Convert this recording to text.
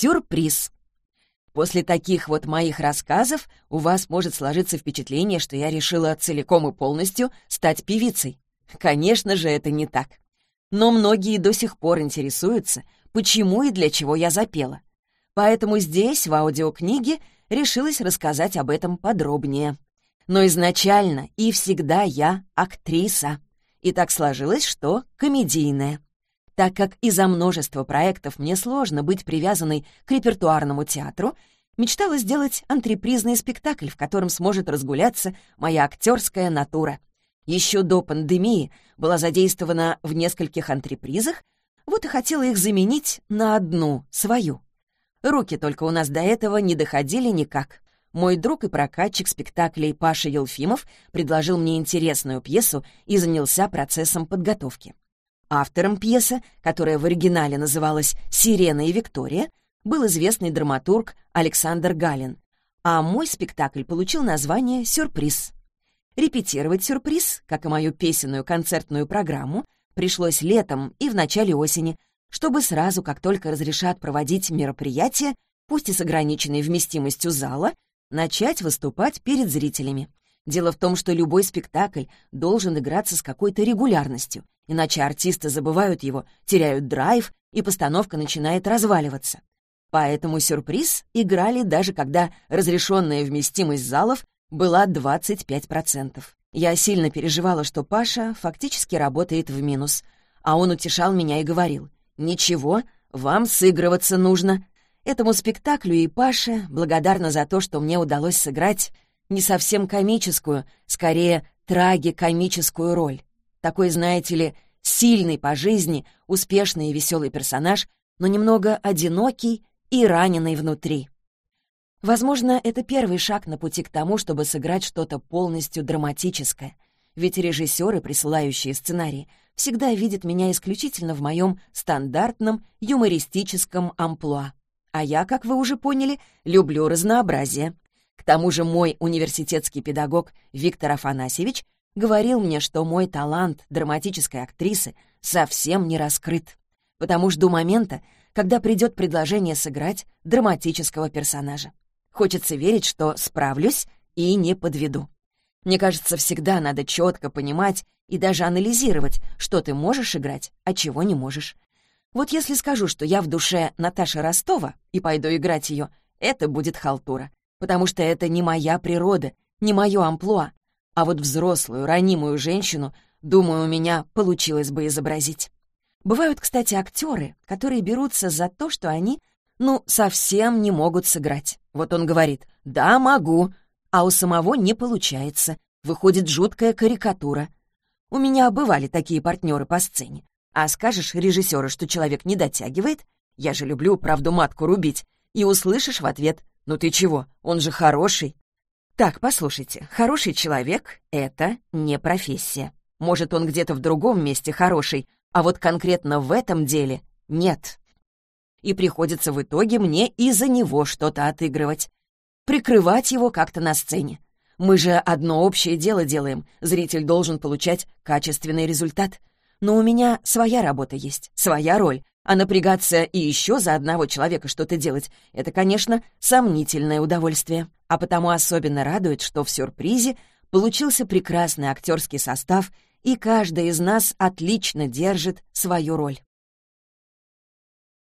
Сюрприз. После таких вот моих рассказов у вас может сложиться впечатление, что я решила целиком и полностью стать певицей. Конечно же, это не так. Но многие до сих пор интересуются, почему и для чего я запела. Поэтому здесь, в аудиокниге, решилась рассказать об этом подробнее. Но изначально и всегда я актриса. И так сложилось, что комедийная. Так как из-за множества проектов мне сложно быть привязанной к репертуарному театру, мечтала сделать антрепризный спектакль, в котором сможет разгуляться моя актерская натура. Еще до пандемии была задействована в нескольких антрепризах, вот и хотела их заменить на одну, свою. Руки только у нас до этого не доходили никак. Мой друг и прокатчик спектаклей Паша Елфимов предложил мне интересную пьесу и занялся процессом подготовки. Автором пьесы, которая в оригинале называлась «Сирена и Виктория», был известный драматург Александр Галин, а мой спектакль получил название «Сюрприз». Репетировать «Сюрприз», как и мою песенную концертную программу, пришлось летом и в начале осени, чтобы сразу, как только разрешат проводить мероприятие, пусть и с ограниченной вместимостью зала, начать выступать перед зрителями. Дело в том, что любой спектакль должен играться с какой-то регулярностью, иначе артисты забывают его, теряют драйв, и постановка начинает разваливаться. Поэтому сюрприз играли даже когда разрешенная вместимость залов была 25%. Я сильно переживала, что Паша фактически работает в минус, а он утешал меня и говорил, «Ничего, вам сыгрываться нужно». Этому спектаклю и Паше благодарна за то, что мне удалось сыграть не совсем комическую, скорее трагикомическую роль. Такой, знаете ли, сильный по жизни, успешный и веселый персонаж, но немного одинокий и раненый внутри. Возможно, это первый шаг на пути к тому, чтобы сыграть что-то полностью драматическое. Ведь режиссеры, присылающие сценарии, всегда видят меня исключительно в моем стандартном юмористическом амплуа. А я, как вы уже поняли, люблю разнообразие. К тому же мой университетский педагог Виктор Афанасьевич говорил мне, что мой талант драматической актрисы совсем не раскрыт, потому жду момента, когда придет предложение сыграть драматического персонажа. Хочется верить, что справлюсь и не подведу. Мне кажется, всегда надо четко понимать и даже анализировать, что ты можешь играть, а чего не можешь. Вот если скажу, что я в душе Наташа Ростова и пойду играть ее, это будет халтура потому что это не моя природа, не мое амплуа. А вот взрослую, ранимую женщину, думаю, у меня получилось бы изобразить. Бывают, кстати, актеры, которые берутся за то, что они, ну, совсем не могут сыграть. Вот он говорит «да, могу», а у самого не получается. Выходит жуткая карикатура. У меня бывали такие партнеры по сцене. А скажешь режиссеру, что человек не дотягивает, я же люблю правду матку рубить, и услышишь в ответ «Ну ты чего? Он же хороший». Так, послушайте, хороший человек — это не профессия. Может, он где-то в другом месте хороший, а вот конкретно в этом деле нет. И приходится в итоге мне из-за него что-то отыгрывать. Прикрывать его как-то на сцене. Мы же одно общее дело делаем, зритель должен получать качественный результат. Но у меня своя работа есть, своя роль, а напрягаться и еще за одного человека что-то делать — это, конечно, сомнительное удовольствие. А потому особенно радует, что в сюрпризе получился прекрасный актерский состав, и каждый из нас отлично держит свою роль.